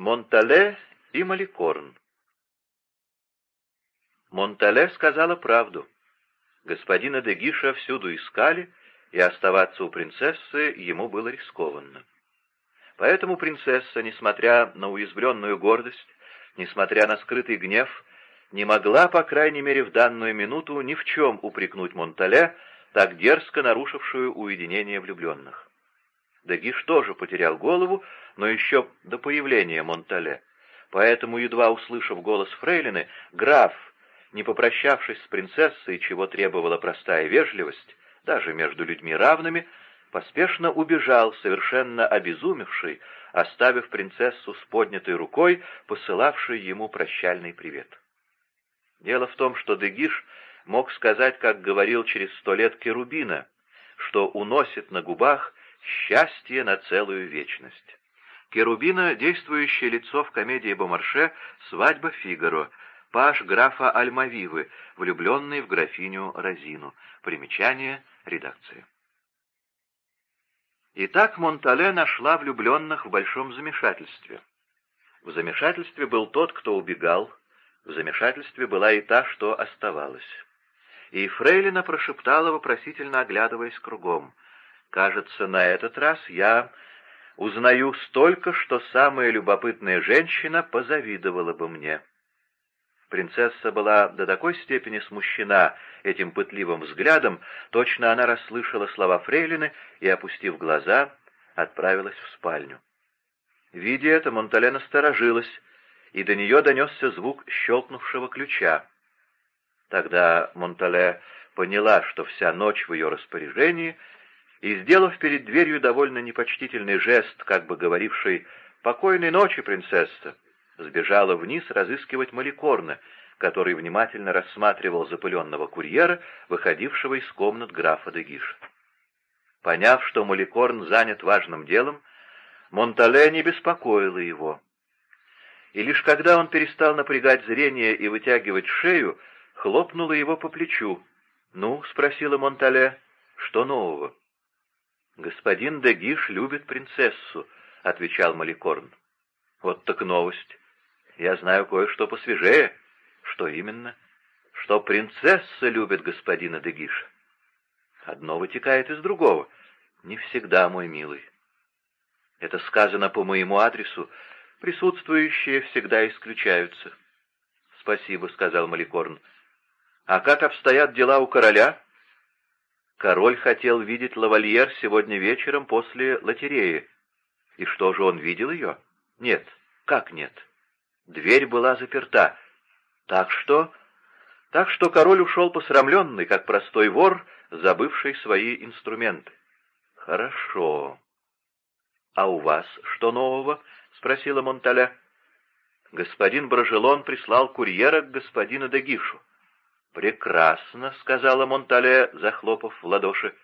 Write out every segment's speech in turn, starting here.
Монтале и Маликорн. Монтале сказала правду. Господина Дегиша всюду искали, и оставаться у принцессы ему было рискованно. Поэтому принцесса, несмотря на уязвленную гордость, несмотря на скрытый гнев, не могла, по крайней мере в данную минуту, ни в чем упрекнуть Монтале, так дерзко нарушившую уединение влюбленных. Дегиш тоже потерял голову, но еще до появления Монтале. Поэтому, едва услышав голос Фрейлины, граф, не попрощавшись с принцессой, чего требовала простая вежливость, даже между людьми равными, поспешно убежал, совершенно обезумевший, оставив принцессу с поднятой рукой, посылавшей ему прощальный привет. Дело в том, что Дегиш мог сказать, как говорил через сто лет Керубина, что уносит на губах счастье на целую вечность. Керубина — действующее лицо в комедии Бомарше «Свадьба Фигаро», паж графа Альмавивы, влюбленный в графиню Розину. Примечание редакции. Итак, Монтале нашла влюбленных в большом замешательстве. В замешательстве был тот, кто убегал, в замешательстве была и та, что оставалась. И Фрейлина прошептала, вопросительно оглядываясь кругом. «Кажется, на этот раз я узнаю столько, что самая любопытная женщина позавидовала бы мне». Принцесса была до такой степени смущена этим пытливым взглядом, точно она расслышала слова Фрейлины и, опустив глаза, отправилась в спальню. Видя это, Монтале насторожилась, и до нее донесся звук щелкнувшего ключа. Тогда Монтале поняла, что вся ночь в ее распоряжении, и, сделав перед дверью довольно непочтительный жест, как бы говоривший «Покойной ночи, принцесса!», сбежала вниз разыскивать Маликорна, который внимательно рассматривал запыленного курьера, выходившего из комнат графа Дегиша. Поняв, что Маликорн занят важным делом, Монтале не беспокоила его. И лишь когда он перестал напрягать зрение и вытягивать шею, хлопнула его по плечу. «Ну?» — спросила Монтале. «Что нового?» «Господин Дегиш любит принцессу», — отвечал Маликорн. «Вот так новость. Я знаю кое-что посвежее. Что именно? Что принцесса любит господина Дегиша. Одно вытекает из другого. Не всегда, мой милый. Это сказано по моему адресу. Присутствующие всегда исключаются. Спасибо, — сказал Маликорн. А как обстоят дела у короля? Король хотел видеть лавальер сегодня вечером после лотереи. И что же он видел ее? Нет. Как нет? — Дверь была заперта. Так что... Так что король ушел посрамленный, как простой вор, забывший свои инструменты. Хорошо. А у вас что нового? Спросила Монталя. Господин Брожелон прислал курьера к господину Дегишу. «Прекрасно», — сказала Монтале, захлопав в ладоши.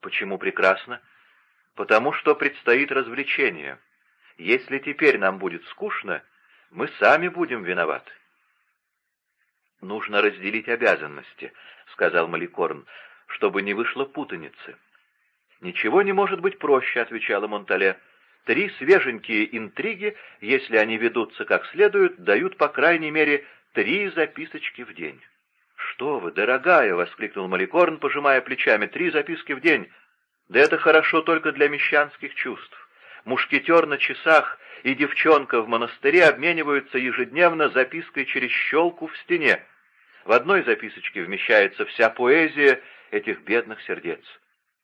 «Почему прекрасно?» «Потому что предстоит развлечение. Если теперь нам будет скучно, мы сами будем виноваты. «Нужно разделить обязанности», — сказал Маликорн, — «чтобы не вышло путаницы». «Ничего не может быть проще», — отвечала Монтале. «Три свеженькие интриги, если они ведутся как следует, дают, по крайней мере, три записочки в день». «Что вы, дорогая!» — воскликнул Маликорн, пожимая плечами. «Три записки в день! Да это хорошо только для мещанских чувств мушкетер на часах и девчонка в монастыре обмениваются ежедневно запиской через щелку в стене. В одной записочке вмещается вся поэзия этих бедных сердец.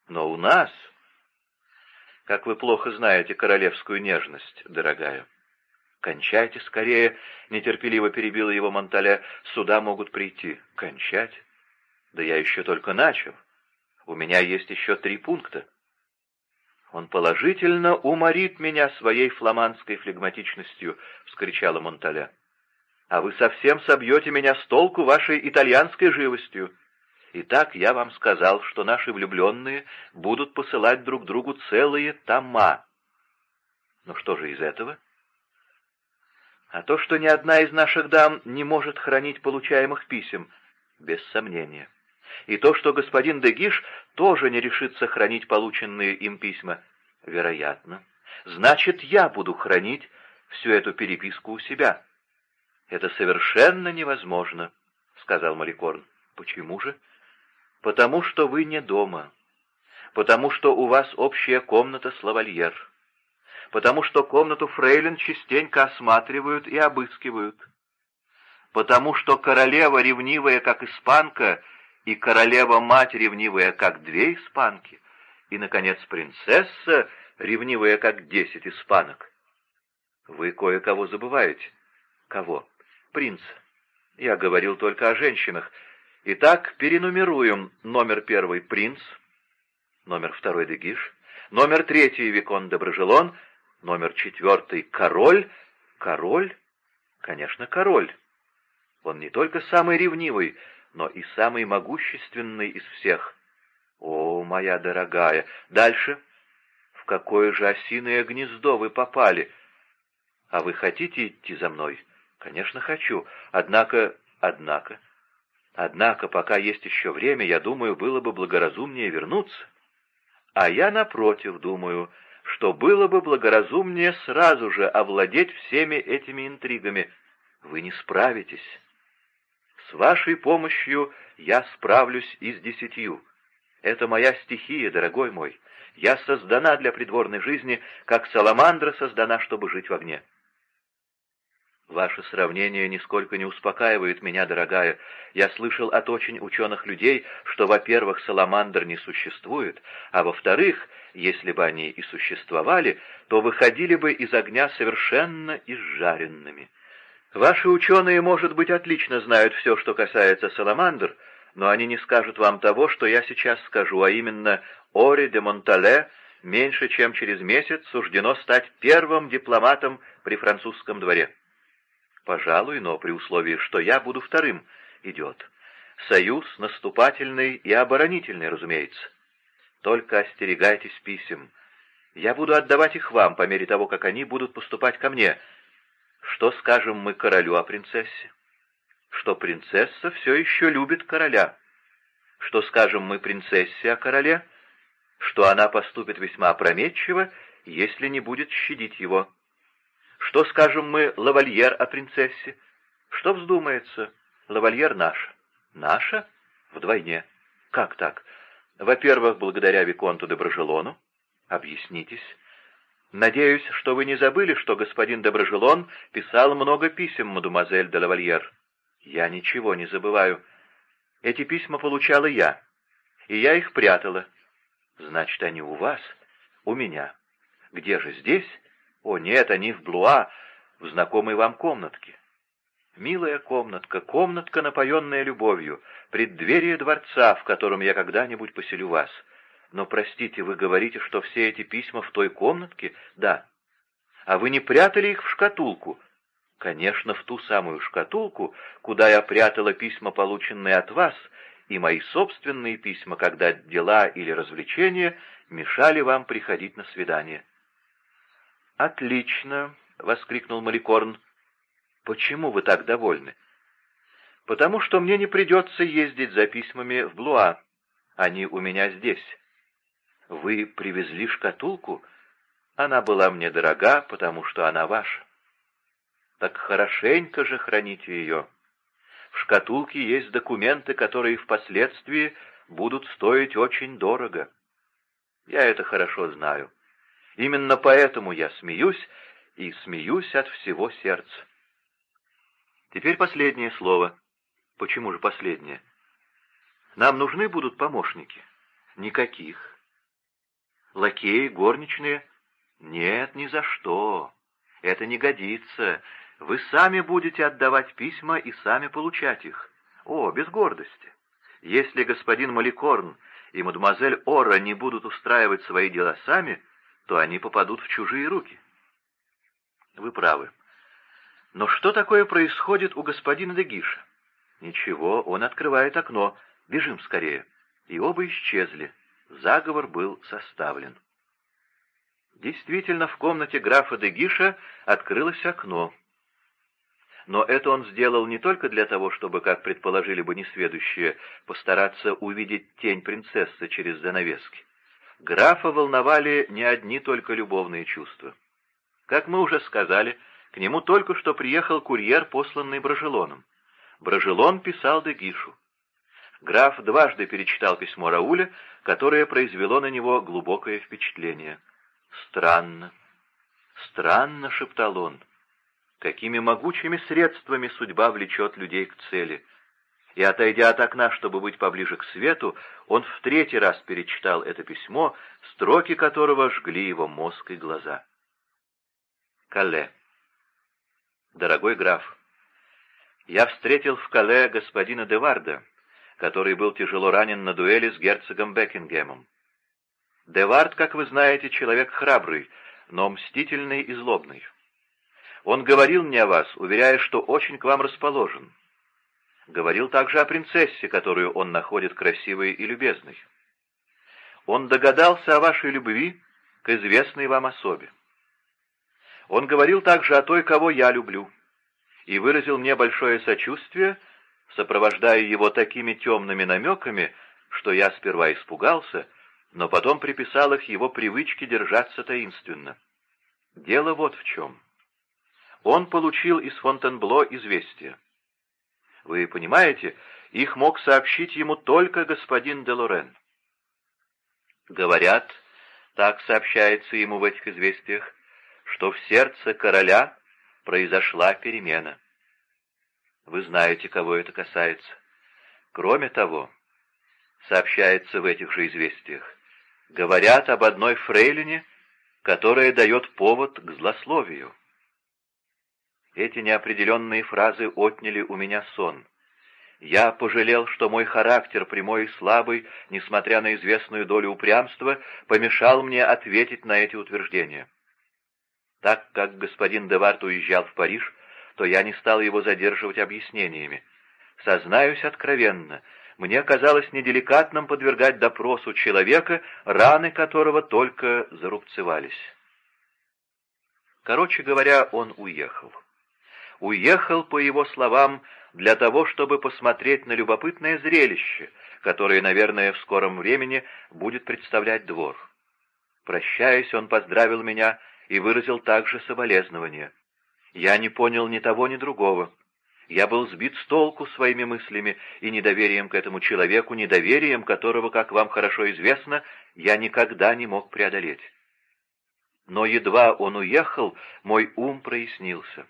Но у нас... Как вы плохо знаете королевскую нежность, дорогая. «Кончайте скорее!» — нетерпеливо перебила его Монталя. «Сюда могут прийти». «Кончать? Да я еще только начал. У меня есть еще три пункта». «Он положительно уморит меня своей фламандской флегматичностью», — вскричала Монталя. «А вы совсем собьете меня с толку вашей итальянской живостью. Итак, я вам сказал, что наши влюбленные будут посылать друг другу целые тома. Но что же из этого?» «А то, что ни одна из наших дам не может хранить получаемых писем, без сомнения» и то, что господин Дегиш тоже не решится хранить полученные им письма. Вероятно. Значит, я буду хранить, всю эту переписку у себя. «Это совершенно невозможно», — сказал Маликорн. «Почему же?» «Потому что вы не дома. Потому что у вас общая комната с лавальер. Потому что комнату фрейлин частенько осматривают и обыскивают. Потому что королева, ревнивая как испанка, и королева-мать, ревнивая как две испанки, и, наконец, принцесса, ревнивая как десять испанок. Вы кое-кого забываете. Кого? Принц. Я говорил только о женщинах. Итак, перенумеруем. Номер первый — принц. Номер второй — Дегиш. Номер третий — Викон Доброжелон. Номер четвертый — король. Король? Конечно, король. Он не только самый ревнивый, но и самый могущественный из всех. О, моя дорогая! Дальше? В какое же осиное гнездо вы попали? А вы хотите идти за мной? Конечно, хочу. Однако... Однако... Однако, пока есть еще время, я думаю, было бы благоразумнее вернуться. А я, напротив, думаю, что было бы благоразумнее сразу же овладеть всеми этими интригами. Вы не справитесь. С вашей помощью я справлюсь и с десятью. Это моя стихия, дорогой мой. Я создана для придворной жизни, как саламандра создана, чтобы жить в огне. Ваше сравнение нисколько не успокаивает меня, дорогая. Я слышал от очень ученых людей, что, во-первых, саламандр не существует, а во-вторых, если бы они и существовали, то выходили бы из огня совершенно изжаренными. Ваши ученые, может быть, отлично знают все, что касается саламандр, но они не скажут вам того, что я сейчас скажу, а именно Ори де Монтале меньше чем через месяц суждено стать первым дипломатом при французском дворе. Пожалуй, но при условии, что я буду вторым, идет. Союз наступательный и оборонительный, разумеется. Только остерегайтесь писем. Я буду отдавать их вам по мере того, как они будут поступать ко мне — что скажем мы королю о принцессе? Что принцесса все еще любит короля. Что скажем мы принцессе о короле? Что она поступит весьма опрометчиво, если не будет щадить его. Что скажем мы лавальер о принцессе? Что вздумается? Лавальер наша. Наша? Вдвойне. Как так? Во-первых, благодаря Виконту Доброжелону. Объяснитесь. Надеюсь, что вы не забыли, что господин Доброжелон писал много писем, мадемуазель де лавальер. Я ничего не забываю. Эти письма получала я, и я их прятала. Значит, они у вас? У меня. Где же здесь? О, нет, они в Блуа, в знакомой вам комнатке. Милая комнатка, комнатка, напоенная любовью, преддверие дворца, в котором я когда-нибудь поселю вас — но, простите, вы говорите, что все эти письма в той комнатке? Да. А вы не прятали их в шкатулку? Конечно, в ту самую шкатулку, куда я прятала письма, полученные от вас, и мои собственные письма, когда дела или развлечения мешали вам приходить на свидание. «Отлично!» — воскликнул Маликорн. «Почему вы так довольны?» «Потому что мне не придется ездить за письмами в Блуа. Они у меня здесь. Вы привезли шкатулку? Она была мне дорога, потому что она ваша. Так хорошенько же храните ее. В шкатулке есть документы, которые впоследствии будут стоить очень дорого. Я это хорошо знаю. Именно поэтому я смеюсь, и смеюсь от всего сердца. Теперь последнее слово. Почему же последнее? Нам нужны будут помощники? Никаких. Лакеи, горничные? Нет, ни за что. Это не годится. Вы сами будете отдавать письма и сами получать их. О, без гордости. Если господин Маликорн и мадемуазель Ора не будут устраивать свои дела сами, то они попадут в чужие руки. Вы правы. Но что такое происходит у господина Дегиша? Ничего, он открывает окно. Бежим скорее. И оба исчезли. Заговор был составлен. Действительно, в комнате графа де Гиша открылось окно. Но это он сделал не только для того, чтобы, как предположили бы несведущие, постараться увидеть тень принцессы через занавески. Графа волновали не одни только любовные чувства. Как мы уже сказали, К нему только что приехал курьер, посланный Брожелоном. Брожелон писал Дегишу. Граф дважды перечитал письмо Рауля, которое произвело на него глубокое впечатление. «Странно, странно», — шептал он, — «какими могучими средствами судьба влечет людей к цели». И, отойдя от окна, чтобы быть поближе к свету, он в третий раз перечитал это письмо, строки которого жгли его мозг и глаза. Кале. Дорогой граф, я встретил в Кале господина Деварда, который был тяжело ранен на дуэли с герцогом Бекингемом. Девард, как вы знаете, человек храбрый, но мстительный и злобный. Он говорил мне о вас, уверяя, что очень к вам расположен. Говорил также о принцессе, которую он находит красивой и любезной. Он догадался о вашей любви к известной вам особе. Он говорил также о той, кого я люблю, и выразил мне большое сочувствие, сопровождая его такими темными намеками, что я сперва испугался, но потом приписал их его привычке держаться таинственно. Дело вот в чем. Он получил из Фонтенбло известие. Вы понимаете, их мог сообщить ему только господин де Лорен. Говорят, так сообщается ему в этих известиях, что в сердце короля произошла перемена. Вы знаете, кого это касается. Кроме того, сообщается в этих же известиях, говорят об одной фрейлине, которая дает повод к злословию. Эти неопределенные фразы отняли у меня сон. Я пожалел, что мой характер, прямой и слабый, несмотря на известную долю упрямства, помешал мне ответить на эти утверждения. Так как господин Деварт уезжал в Париж, то я не стал его задерживать объяснениями. Сознаюсь откровенно, мне казалось неделикатным подвергать допросу человека, раны которого только зарубцевались. Короче говоря, он уехал. Уехал, по его словам, для того, чтобы посмотреть на любопытное зрелище, которое, наверное, в скором времени будет представлять двор. Прощаясь, он поздравил меня и выразил также соболезнования. Я не понял ни того, ни другого. Я был сбит с толку своими мыслями и недоверием к этому человеку, недоверием которого, как вам хорошо известно, я никогда не мог преодолеть. Но едва он уехал, мой ум прояснился.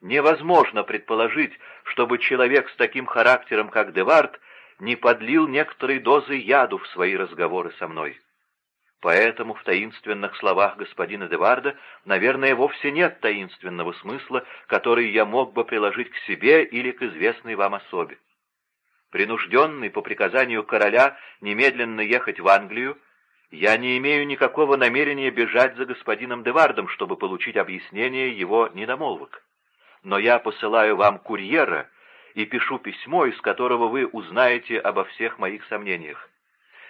Невозможно предположить, чтобы человек с таким характером, как Девард, не подлил некоторые дозы яду в свои разговоры со мной. Поэтому в таинственных словах господина Деварда, наверное, вовсе нет таинственного смысла, который я мог бы приложить к себе или к известной вам особе. Принужденный по приказанию короля немедленно ехать в Англию, я не имею никакого намерения бежать за господином Девардом, чтобы получить объяснение его недомолвок. Но я посылаю вам курьера и пишу письмо, из которого вы узнаете обо всех моих сомнениях.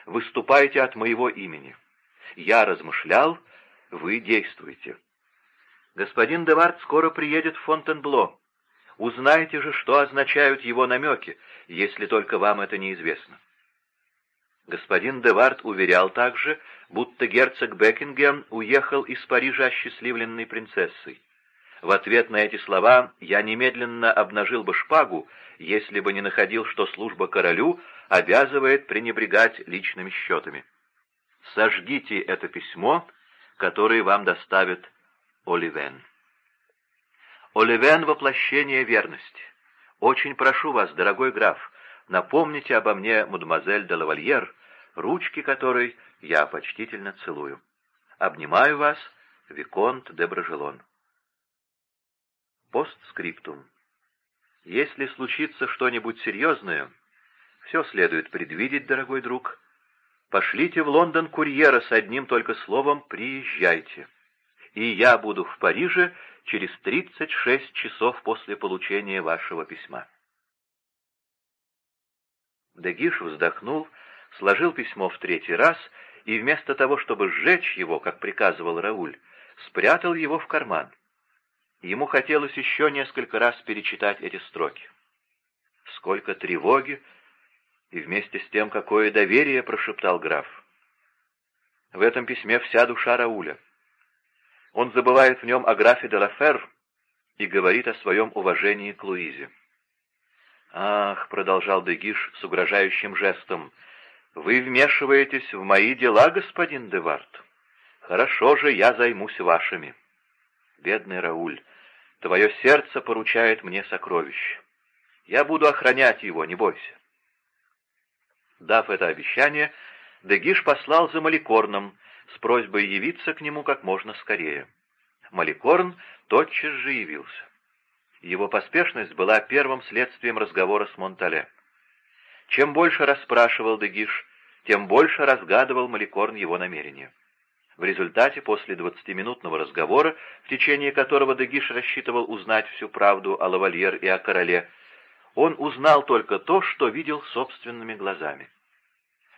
Выступайте от моего имени. Я размышлял, вы действуете. Господин Девард скоро приедет в Фонтенбло. Узнайте же, что означают его намеки, если только вам это неизвестно. Господин Девард уверял также, будто герцог Бекингем уехал из Парижа осчастливленной принцессой. В ответ на эти слова я немедленно обнажил бы шпагу, если бы не находил, что служба королю обязывает пренебрегать личными счетами сожгите это письмо, которое вам доставит Оливен. Оливен — воплощение верности. Очень прошу вас, дорогой граф, напомните обо мне, мадемуазель де лавальер, ручки которой я почтительно целую. Обнимаю вас, Виконт де Брожелон. Постскриптум. Если случится что-нибудь серьезное, все следует предвидеть, дорогой друг, Пошлите в Лондон курьера с одним только словом «приезжайте». И я буду в Париже через 36 часов после получения вашего письма. Дегиш вздохнул, сложил письмо в третий раз и вместо того, чтобы сжечь его, как приказывал Рауль, спрятал его в карман. Ему хотелось еще несколько раз перечитать эти строки. Сколько тревоги, и вместе с тем какое доверие, — прошептал граф. В этом письме вся душа Рауля. Он забывает в нем о графе де Лафер и говорит о своем уважении к Луизе. «Ах», — продолжал Дегиш с угрожающим жестом, — «вы вмешиваетесь в мои дела, господин Девард. Хорошо же, я займусь вашими. Бедный Рауль, твое сердце поручает мне сокровище. Я буду охранять его, не бойся». Дав это обещание, Дегиш послал за Маликорном с просьбой явиться к нему как можно скорее. Маликорн тотчас же явился. Его поспешность была первым следствием разговора с Монтале. Чем больше расспрашивал Дегиш, тем больше разгадывал Маликорн его намерения. В результате, после двадцатиминутного разговора, в течение которого Дегиш рассчитывал узнать всю правду о лавальер и о короле, он узнал только то, что видел собственными глазами.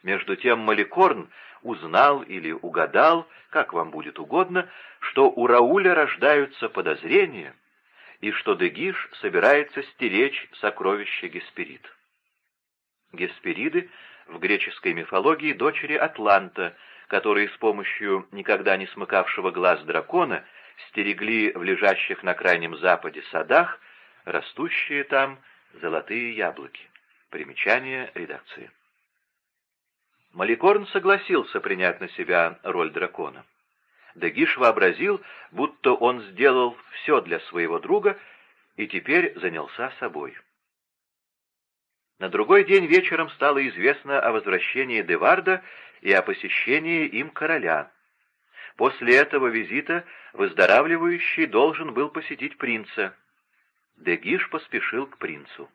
Между тем Маликорн узнал или угадал, как вам будет угодно, что у Рауля рождаются подозрения — и что Дегиш собирается стеречь сокровища Гесперид. Геспериды в греческой мифологии дочери Атланта, которые с помощью никогда не смыкавшего глаз дракона стерегли в лежащих на крайнем западе садах растущие там золотые яблоки. Примечание редакции. Маликорн согласился принять на себя роль дракона. Дегиш вообразил, будто он сделал все для своего друга и теперь занялся собой. На другой день вечером стало известно о возвращении Деварда и о посещении им короля. После этого визита выздоравливающий должен был посетить принца. Дегиш поспешил к принцу.